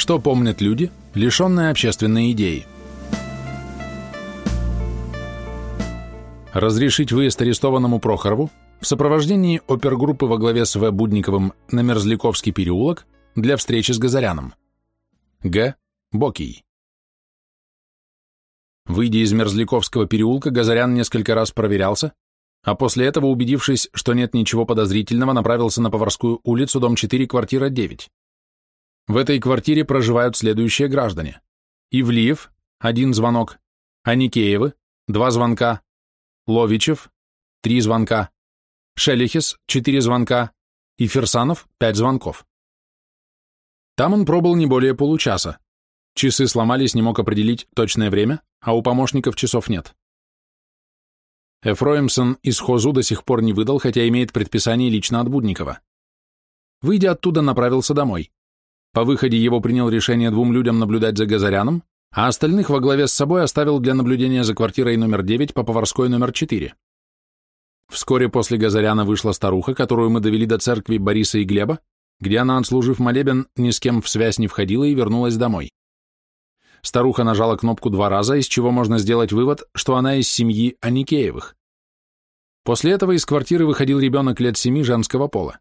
Что помнят люди, лишенные общественной идеи? Разрешить выезд арестованному Прохорову в сопровождении опергруппы во главе с В. Будниковым на Мерзляковский переулок для встречи с Газаряном. Г. Бокий. Выйдя из Мерзляковского переулка, Газарян несколько раз проверялся, а после этого, убедившись, что нет ничего подозрительного, направился на Поварскую улицу, дом 4, квартира 9. В этой квартире проживают следующие граждане. Ивлиев – один звонок, Аникеевы – два звонка, Ловичев – три звонка, Шелихес – четыре звонка и Ферсанов – пять звонков. Там он пробыл не более получаса. Часы сломались, не мог определить точное время, а у помощников часов нет. Эфроимсон из Хозу до сих пор не выдал, хотя имеет предписание лично от Будникова. Выйдя оттуда, направился домой. По выходе его принял решение двум людям наблюдать за Газаряном, а остальных во главе с собой оставил для наблюдения за квартирой номер 9 по Поварской номер 4. Вскоре после Газаряна вышла старуха, которую мы довели до церкви Бориса и Глеба, где она, отслужив молебен, ни с кем в связь не входила и вернулась домой. Старуха нажала кнопку два раза, из чего можно сделать вывод, что она из семьи Аникеевых. После этого из квартиры выходил ребенок лет семи женского пола.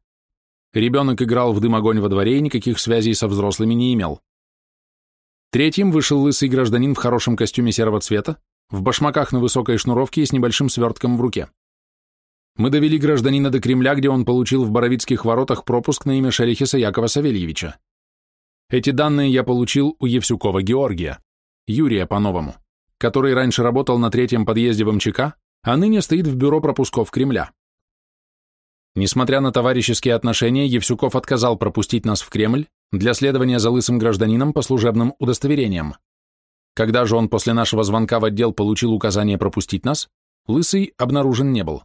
Ребенок играл в дым-огонь во дворе и никаких связей со взрослыми не имел. Третьим вышел лысый гражданин в хорошем костюме серого цвета, в башмаках на высокой шнуровке и с небольшим свертком в руке. Мы довели гражданина до Кремля, где он получил в Боровицких воротах пропуск на имя Шелихиса Якова Савельевича. Эти данные я получил у Евсюкова Георгия, Юрия по-новому, который раньше работал на третьем подъезде в МЧК, а ныне стоит в бюро пропусков Кремля. Несмотря на товарищеские отношения, Евсюков отказал пропустить нас в Кремль для следования за лысым гражданином по служебным удостоверениям. Когда же он после нашего звонка в отдел получил указание пропустить нас, лысый обнаружен не был.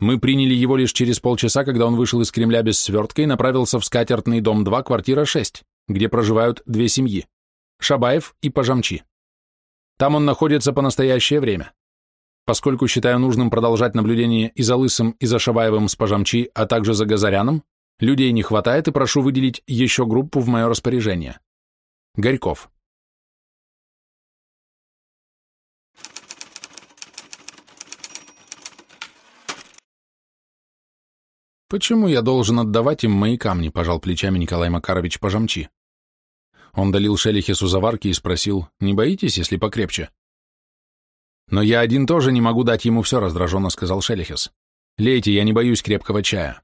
Мы приняли его лишь через полчаса, когда он вышел из Кремля без свертка и направился в скатертный дом 2, квартира 6, где проживают две семьи – Шабаев и Пожамчи. Там он находится по настоящее время. Поскольку считаю нужным продолжать наблюдение и за Лысым, и за Шабаевым с Пожамчи, а также за Газаряном, людей не хватает и прошу выделить еще группу в мое распоряжение. Горьков. «Почему я должен отдавать им мои камни?» – пожал плечами Николай Макарович Пожамчи. Он долил Шелихесу заварки и спросил, «Не боитесь, если покрепче?» «Но я один тоже не могу дать ему все», — раздраженно сказал Шелихес. «Лейте, я не боюсь крепкого чая.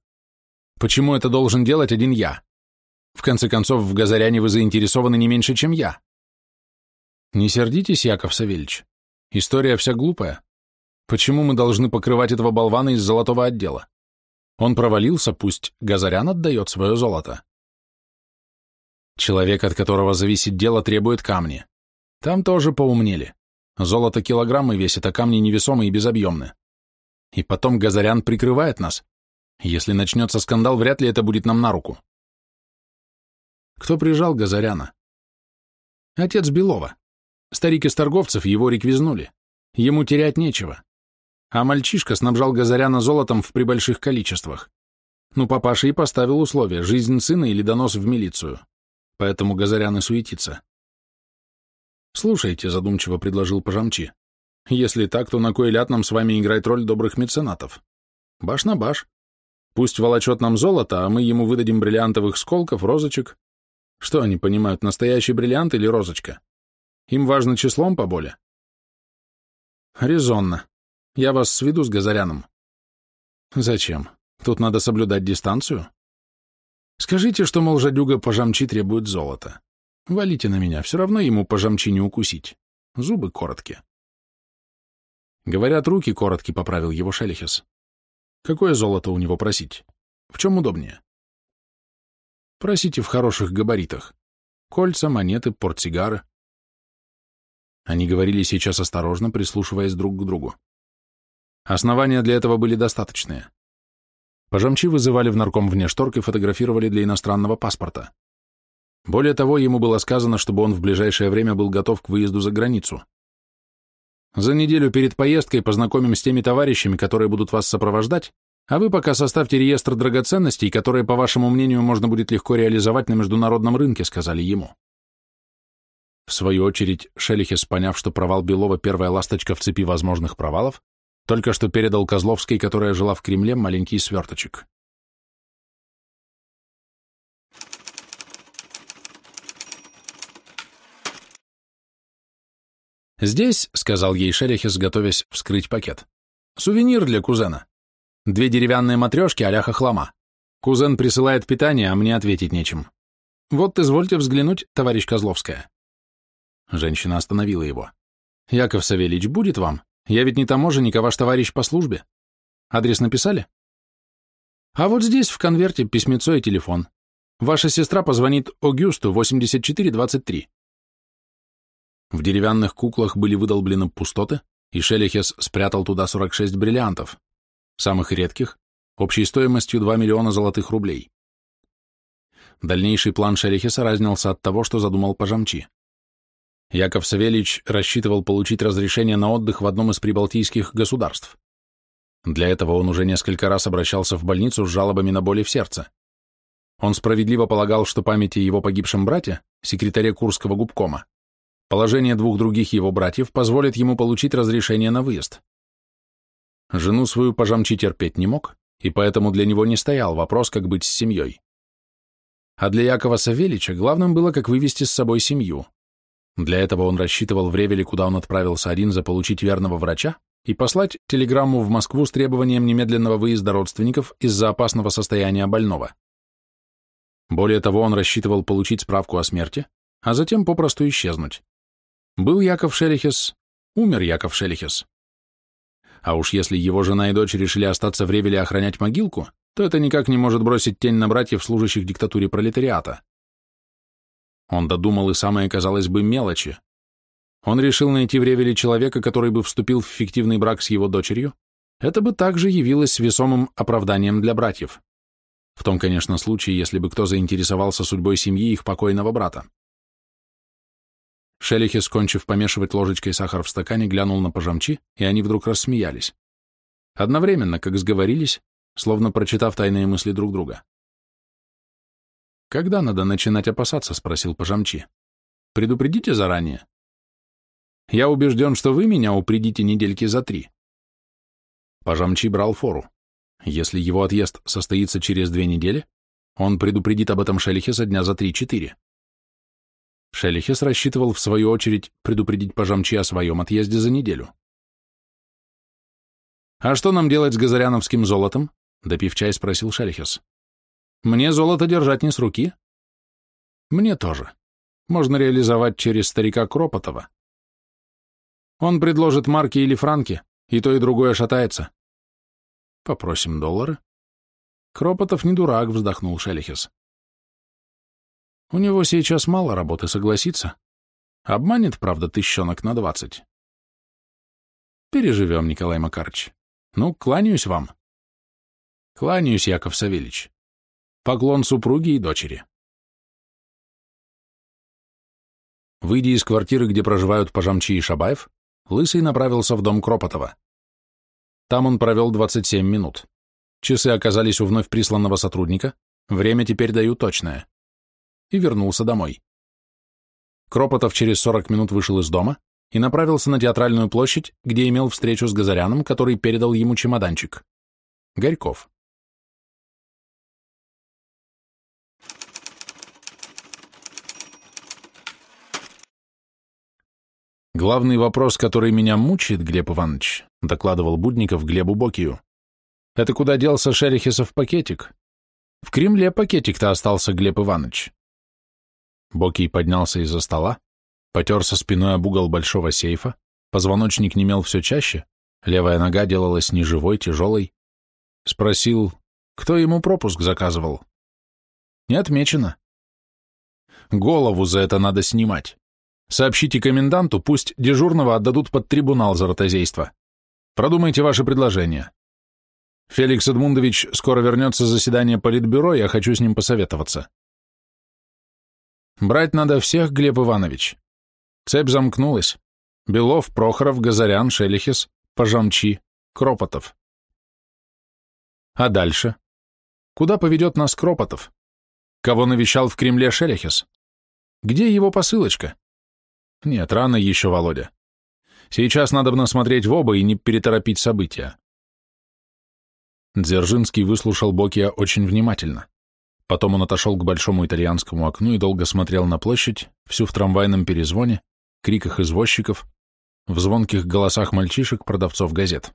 Почему это должен делать один я? В конце концов, в Газаряне вы заинтересованы не меньше, чем я». «Не сердитесь, Яков Савельич. История вся глупая. Почему мы должны покрывать этого болвана из золотого отдела? Он провалился, пусть Газарян отдает свое золото». Человек, от которого зависит дело, требует камни. Там тоже поумнели. Золото килограммы весит, а камни невесомые и безобъемны. И потом Газарян прикрывает нас. Если начнется скандал, вряд ли это будет нам на руку. Кто прижал Газаряна? Отец Белова. Старик из торговцев его реквизнули. Ему терять нечего. А мальчишка снабжал Газаряна золотом в прибольших количествах. Ну, папаша и поставил условие – жизнь сына или донос в милицию поэтому Газарян и суетится. «Слушайте», — задумчиво предложил Пожамчи, «если так, то на кой ляд нам с вами играть роль добрых меценатов? Баш на баш. Пусть волочет нам золото, а мы ему выдадим бриллиантовых сколков, розочек. Что они понимают, настоящий бриллиант или розочка? Им важно числом поболе?» «Резонно. Я вас сведу с Газаряном». «Зачем? Тут надо соблюдать дистанцию». Скажите, что, мол, жадюга пожамчи требует золота. Валите на меня, все равно ему пожамчи не укусить. Зубы короткие. Говорят, руки короткие, поправил его Шелихес. Какое золото у него просить? В чем удобнее? Просите в хороших габаритах. Кольца, монеты, портсигары. Они говорили сейчас осторожно, прислушиваясь друг к другу. Основания для этого были достаточные. Пожамчи вызывали в нарком внешторг и фотографировали для иностранного паспорта. Более того, ему было сказано, чтобы он в ближайшее время был готов к выезду за границу. За неделю перед поездкой познакомим с теми товарищами, которые будут вас сопровождать, А вы пока составьте реестр драгоценностей, которые, по вашему мнению, можно будет легко реализовать на международном рынке, сказали ему. В свою очередь, Шелихес, поняв, что провал Белова первая ласточка в цепи возможных провалов, только что передал Козловской, которая жила в Кремле, маленький сверточек. «Здесь», — сказал ей Шелихес, готовясь вскрыть пакет, — «сувенир для кузена. Две деревянные матрешки а хлама. Кузен присылает питание, а мне ответить нечем. Вот извольте взглянуть, товарищ Козловская». Женщина остановила его. «Яков Савельич, будет вам? Я ведь не таможенник, а ваш товарищ по службе. Адрес написали?» «А вот здесь в конверте письмецо и телефон. Ваша сестра позвонит Огюсту 8423. В деревянных куклах были выдолблены пустоты, и Шелихес спрятал туда 46 бриллиантов, самых редких, общей стоимостью 2 миллиона золотых рублей. Дальнейший план Шелихеса разнился от того, что задумал Пожамчи. Яков Савельич рассчитывал получить разрешение на отдых в одном из прибалтийских государств. Для этого он уже несколько раз обращался в больницу с жалобами на боли в сердце. Он справедливо полагал, что памяти его погибшем брате, секретаре Курского губкома, Положение двух других его братьев позволит ему получить разрешение на выезд. Жену свою пожамчи терпеть не мог, и поэтому для него не стоял вопрос, как быть с семьей. А для Якова Савельича главным было, как вывести с собой семью. Для этого он рассчитывал в Ревеле, куда он отправился один, заполучить верного врача и послать телеграмму в Москву с требованием немедленного выезда родственников из-за опасного состояния больного. Более того, он рассчитывал получить справку о смерти, а затем попросту исчезнуть. Был Яков Шелихес, умер Яков Шелихес. А уж если его жена и дочь решили остаться в Ревеле охранять могилку, то это никак не может бросить тень на братьев, служащих диктатуре пролетариата. Он додумал и самое, казалось бы, мелочи. Он решил найти в Ревеле человека, который бы вступил в фиктивный брак с его дочерью. Это бы также явилось весомым оправданием для братьев. В том, конечно, случае, если бы кто заинтересовался судьбой семьи их покойного брата. Шелихи, скончив помешивать ложечкой сахар в стакане, глянул на пожамчи, и они вдруг рассмеялись. Одновременно, как сговорились, словно прочитав тайные мысли друг друга. «Когда надо начинать опасаться?» — спросил пожамчи. «Предупредите заранее?» «Я убежден, что вы меня упредите недельки за три». Пожамчи брал фору. Если его отъезд состоится через две недели, он предупредит об этом Шелихеса дня за три-четыре. Шелихес рассчитывал, в свою очередь, предупредить пожамчи о своем отъезде за неделю. «А что нам делать с газаряновским золотом?» — допив чай, спросил Шелихес. «Мне золото держать не с руки». «Мне тоже. Можно реализовать через старика Кропотова. Он предложит марки или франки, и то, и другое шатается». «Попросим доллары». «Кропотов не дурак», — вздохнул Шелихес. У него сейчас мало работы, согласится. Обманет, правда, тыщенок на двадцать. Переживем, Николай Макарович. Ну, кланяюсь вам. Кланяюсь, Яков Савельич. Поклон супруге и дочери. Выйдя из квартиры, где проживают Пожамчи и Шабаев, Лысый направился в дом Кропотова. Там он провел 27 минут. Часы оказались у вновь присланного сотрудника, время теперь даю точное и вернулся домой. Кропотов через 40 минут вышел из дома и направился на театральную площадь, где имел встречу с Газаряном, который передал ему чемоданчик. Горьков. Главный вопрос, который меня мучает, Глеб Иванович, докладывал Будников Глебу Бокию, это куда делся Шерихесов пакетик? В Кремле пакетик-то остался, Глеб Иванович. Бокий поднялся из-за стола, потерся спиной об угол большого сейфа, позвоночник немел все чаще, левая нога делалась неживой, тяжелой. Спросил, кто ему пропуск заказывал. Не отмечено. Голову за это надо снимать. Сообщите коменданту, пусть дежурного отдадут под трибунал за ротозейство. Продумайте ваше предложение. Феликс Эдмундович скоро вернется с заседания политбюро, я хочу с ним посоветоваться. Брать надо всех, Глеб Иванович. Цепь замкнулась. Белов, Прохоров, Газарян, Шелихес, Пожамчи, Кропотов. А дальше? Куда поведет нас Кропотов? Кого навещал в Кремле Шелехес? Где его посылочка? Нет, рано еще, Володя. Сейчас надо бы смотреть в оба и не переторопить события. Дзержинский выслушал Бокия очень внимательно. Потом он отошел к большому итальянскому окну и долго смотрел на площадь, всю в трамвайном перезвоне, криках извозчиков, в звонких голосах мальчишек, продавцов газет.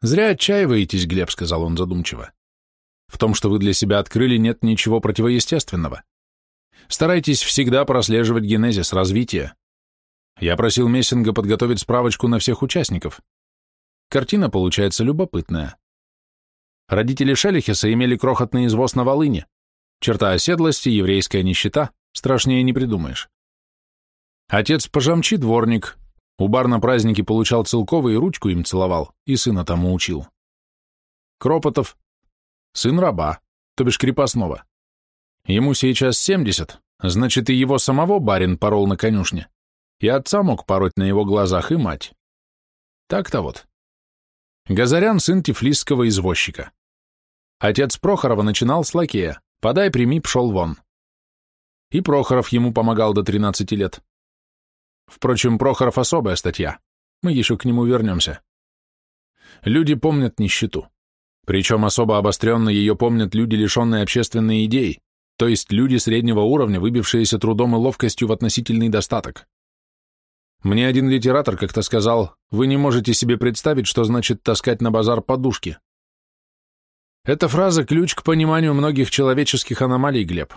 «Зря отчаиваетесь, Глеб», — сказал он задумчиво. «В том, что вы для себя открыли, нет ничего противоестественного. Старайтесь всегда прослеживать генезис, развитие. Я просил Мессинга подготовить справочку на всех участников. Картина получается любопытная. Родители Шелихеса имели крохотный извоз на Волыне. Черта оседлости, еврейская нищета, страшнее не придумаешь. Отец пожамчи дворник, у бар на празднике получал целковый и ручку им целовал, и сына тому учил. Кропотов, сын раба, то бишь крепостного. Ему сейчас семьдесят, значит, и его самого барин порол на конюшне, и отца мог пороть на его глазах, и мать. Так-то вот. Газарян — сын тифлисского извозчика. Отец Прохорова начинал с лакея, подай, прими, пшел вон. И Прохоров ему помогал до 13 лет. Впрочем, Прохоров особая статья. Мы еще к нему вернемся. Люди помнят нищету. Причем особо обостренно ее помнят люди, лишенные общественной идеи, то есть люди среднего уровня, выбившиеся трудом и ловкостью в относительный достаток. Мне один литератор как-то сказал, вы не можете себе представить, что значит таскать на базар подушки. Эта фраза – ключ к пониманию многих человеческих аномалий, Глеб.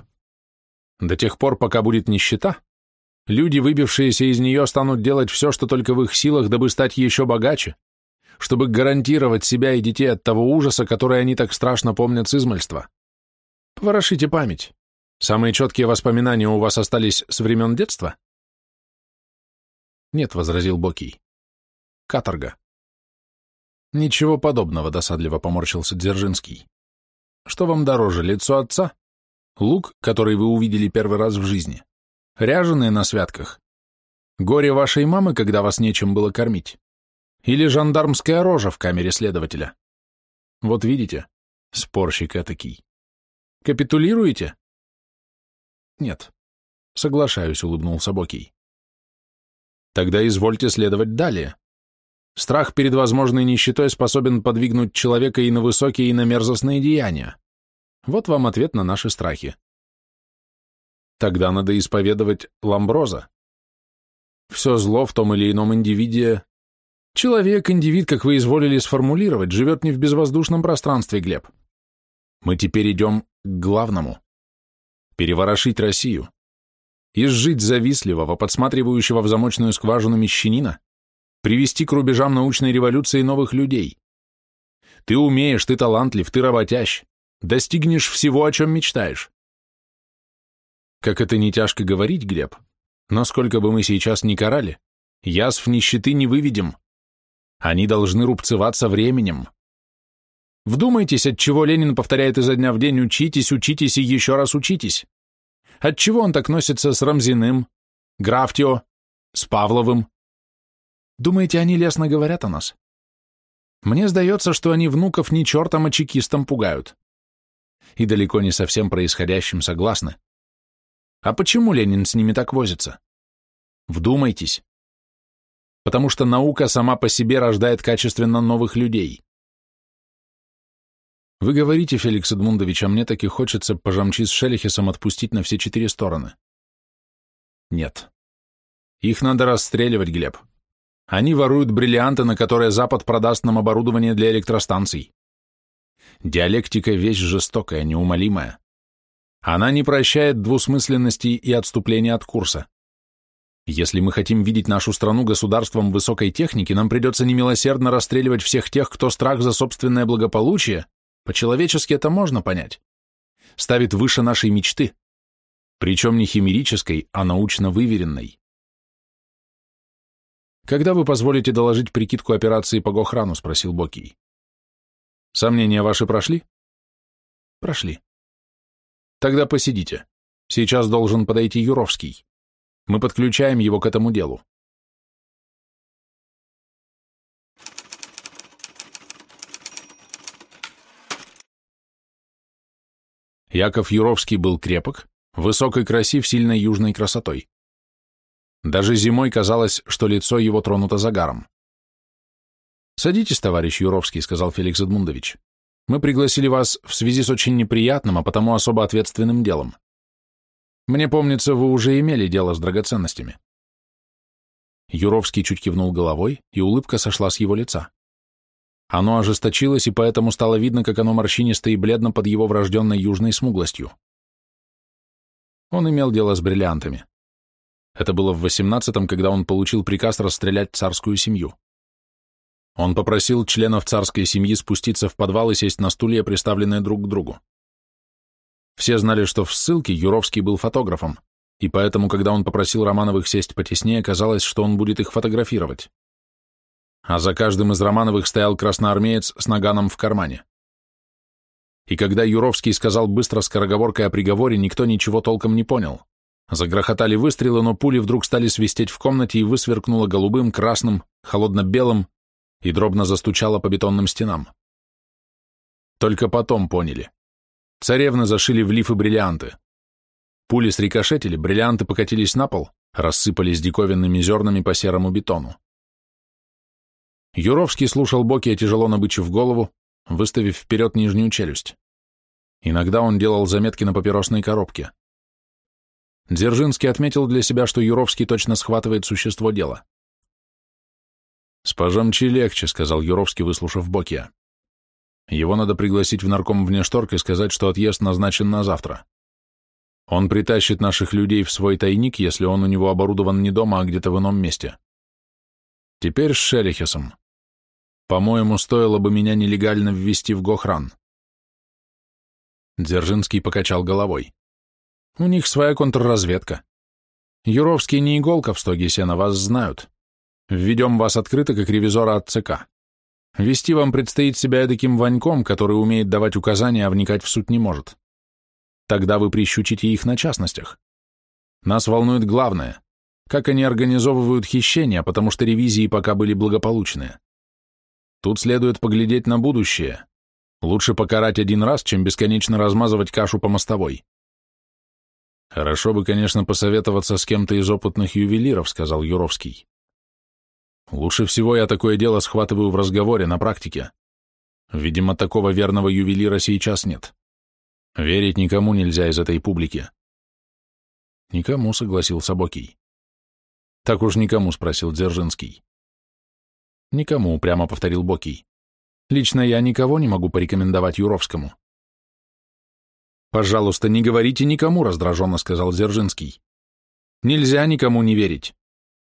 До тех пор, пока будет нищета, Люди, выбившиеся из нее, станут делать все, что только в их силах, дабы стать еще богаче, чтобы гарантировать себя и детей от того ужаса, который они так страшно помнят с измальства. Поворошите память. Самые четкие воспоминания у вас остались с времен детства? Нет, — возразил Бокий. Каторга. Ничего подобного, — досадливо поморщился Дзержинский. Что вам дороже, лицо отца? Лук, который вы увидели первый раз в жизни? Ряженые на святках? Горе вашей мамы, когда вас нечем было кормить? Или жандармская рожа в камере следователя? Вот видите, спорщик этакий. Капитулируете? Нет. Соглашаюсь, улыбнулся Бокий. Тогда извольте следовать далее. Страх перед возможной нищетой способен подвигнуть человека и на высокие, и на мерзостные деяния. Вот вам ответ на наши страхи. Тогда надо исповедовать ламброза. Все зло в том или ином индивиде... Человек, индивид, как вы изволили сформулировать, живет не в безвоздушном пространстве, Глеб. Мы теперь идем к главному. Переворошить Россию. Изжить завистливого, подсматривающего в замочную скважину мещанина, привести к рубежам научной революции новых людей. Ты умеешь, ты талантлив, ты работящ, достигнешь всего, о чем мечтаешь. Как это не тяжко говорить, Глеб, но сколько бы мы сейчас ни карали, язв нищеты не выведем. Они должны рубцеваться временем. Вдумайтесь, от чего Ленин повторяет изо дня в день «учитесь, учитесь и еще раз учитесь». Отчего он так носится с Рамзиным, Графтио, с Павловым? Думаете, они лестно говорят о нас? Мне сдается, что они внуков не чертом, а чекистом пугают. И далеко не совсем происходящим согласны. А почему Ленин с ними так возится? Вдумайтесь. Потому что наука сама по себе рождает качественно новых людей. Вы говорите, Феликс Эдмундович, а мне таки хочется пожамчи с Шелихесом отпустить на все четыре стороны. Нет. Их надо расстреливать, Глеб. Они воруют бриллианты, на которые Запад продаст нам оборудование для электростанций. Диалектика — вещь жестокая, неумолимая. Она не прощает двусмысленности и отступления от курса. Если мы хотим видеть нашу страну государством высокой техники, нам придется немилосердно расстреливать всех тех, кто страх за собственное благополучие, по-человечески это можно понять, ставит выше нашей мечты, причем не химерической, а научно выверенной. «Когда вы позволите доложить прикидку операции по Гохрану?» — спросил Бокий. «Сомнения ваши прошли?» «Прошли». «Тогда посидите. Сейчас должен подойти Юровский. Мы подключаем его к этому делу». Яков Юровский был крепок, высок и красив сильной южной красотой. Даже зимой казалось, что лицо его тронуто загаром. «Садитесь, товарищ Юровский», — сказал Феликс Эдмундович. «Мы пригласили вас в связи с очень неприятным, а потому особо ответственным делом. Мне помнится, вы уже имели дело с драгоценностями». Юровский чуть кивнул головой, и улыбка сошла с его лица. Оно ожесточилось, и поэтому стало видно, как оно морщинисто и бледно под его врожденной южной смуглостью. Он имел дело с бриллиантами. Это было в восемнадцатом, когда он получил приказ расстрелять царскую семью. Он попросил членов царской семьи спуститься в подвал и сесть на стулья, приставленные друг к другу. Все знали, что в ссылке Юровский был фотографом, и поэтому, когда он попросил Романовых сесть потеснее, казалось, что он будет их фотографировать. А за каждым из Романовых стоял красноармеец с наганом в кармане. И когда Юровский сказал быстро скороговоркой о приговоре, никто ничего толком не понял. Загрохотали выстрелы, но пули вдруг стали свистеть в комнате и высверкнуло голубым, красным, холодно-белым и дробно застучало по бетонным стенам. Только потом поняли. Царевны зашили в лифы бриллианты. Пули срикошетили, бриллианты покатились на пол, рассыпались диковинными зернами по серому бетону. Юровский слушал Бокия, тяжело набычив голову, выставив вперед нижнюю челюсть. Иногда он делал заметки на папиросной коробке. Дзержинский отметил для себя, что Юровский точно схватывает существо дела. «С пожамчи легче», — сказал Юровский, выслушав Бокия. Его надо пригласить в нарком внешторг и сказать, что отъезд назначен на завтра. Он притащит наших людей в свой тайник, если он у него оборудован не дома, а где-то в ином месте. Теперь с Шелихесом. По-моему, стоило бы меня нелегально ввести в Гохран. Дзержинский покачал головой. У них своя контрразведка. Юровский не иголка в стоге сена, вас знают. Введем вас открыто, как ревизора от ЦК. Вести вам предстоит себя эдаким ваньком, который умеет давать указания, а вникать в суть не может. Тогда вы прищучите их на частностях. Нас волнует главное, как они организовывают хищения, потому что ревизии пока были благополучные. Тут следует поглядеть на будущее. Лучше покарать один раз, чем бесконечно размазывать кашу по мостовой. Хорошо бы, конечно, посоветоваться с кем-то из опытных ювелиров, сказал Юровский. Лучше всего я такое дело схватываю в разговоре, на практике. Видимо, такого верного ювелира сейчас нет. Верить никому нельзя из этой публики. Никому, согласился Бокий. Так уж никому, спросил Дзержинский. Никому, прямо повторил Бокий. Лично я никого не могу порекомендовать Юровскому. Пожалуйста, не говорите никому, раздраженно сказал Дзержинский. Нельзя никому не верить.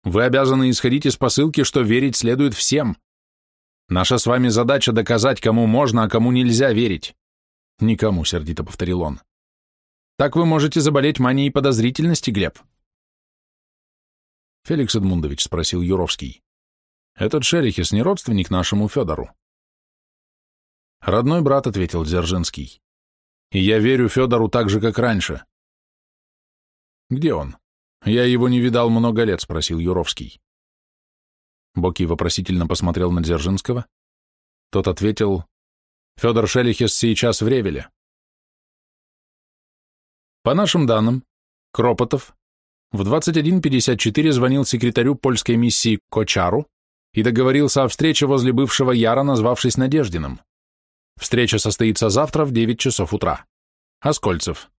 Вы обязаны исходить из посылки, что верить следует всем. Наша с вами задача доказать, кому можно, а кому нельзя верить. Никому, сердито повторил он. Так вы можете заболеть манией подозрительности, Глеб. Феликс Эдмундович спросил Юровский. Этот Шерихис не родственник нашему Федору? Родной брат, ответил Дзержинский. И я верю Федору так же, как раньше. Где он? «Я его не видал много лет», — спросил Юровский. Боки вопросительно посмотрел на Дзержинского. Тот ответил, «Федор Шелихес сейчас в Ревеле». По нашим данным, Кропотов в 21.54 звонил секретарю польской миссии Кочару и договорился о встрече возле бывшего Яра, назвавшись Надеждиным. Встреча состоится завтра в 9 часов утра. Оскольцев.